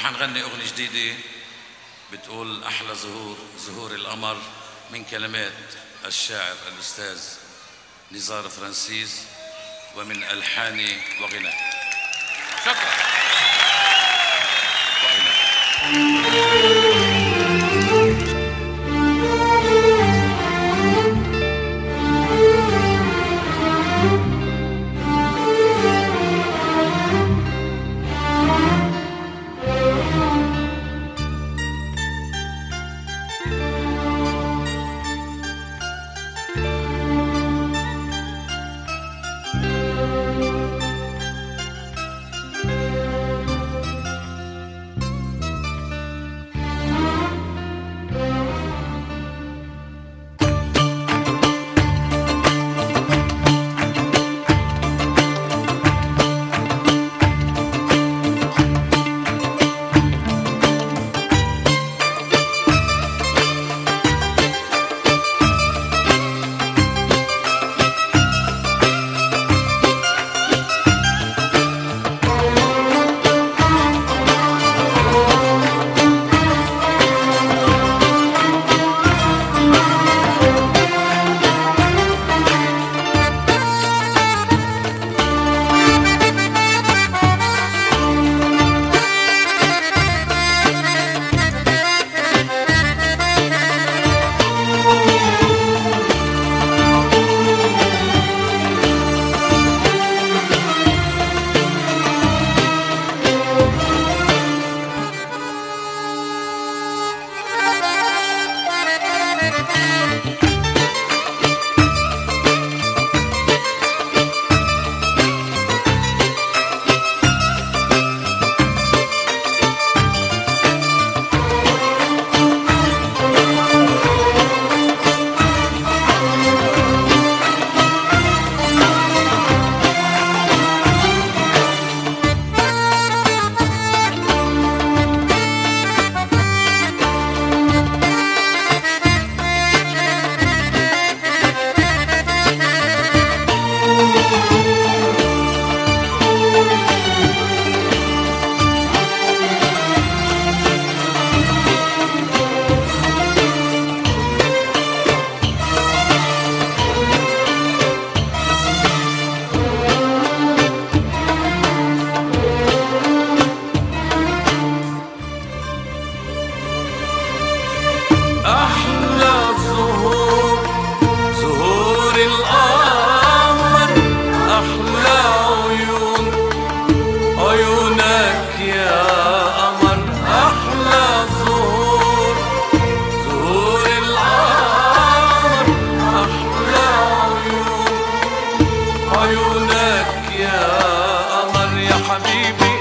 رح نغني أغنية جديدة بتقول أحلى زهور زهور القمر من كلمات الشاعر الأستاذ نزار فرانسيس ومن ألحان وغنى شكرا. وغنى Yeah. baby.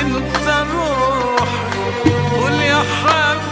انت روح قول يا حبيبي.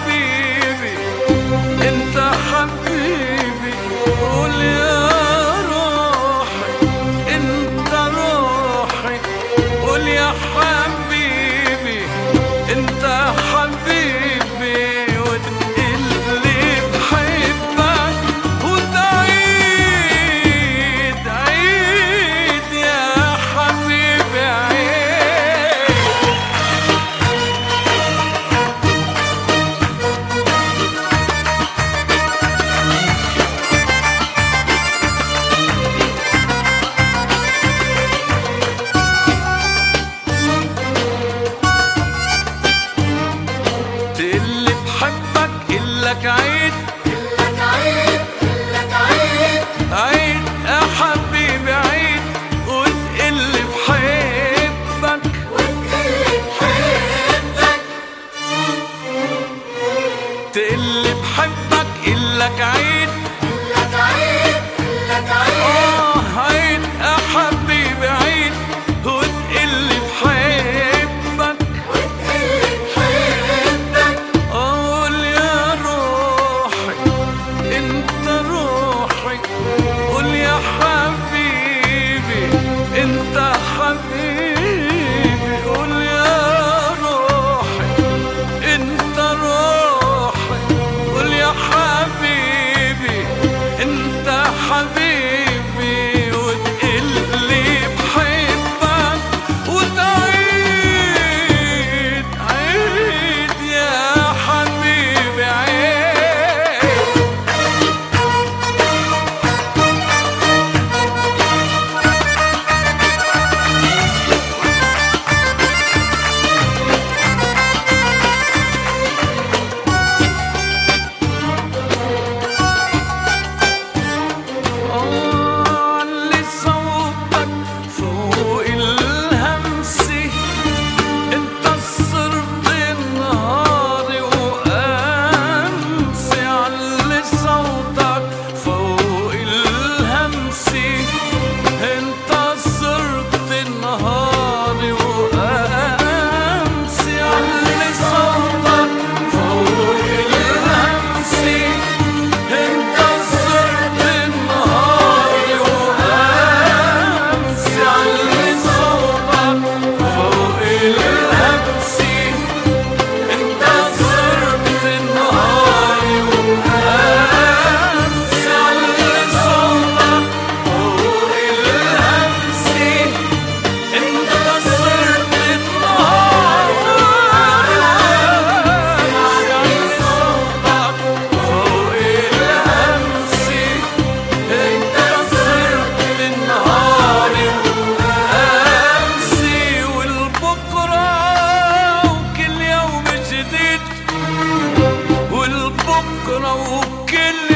والبكره وكل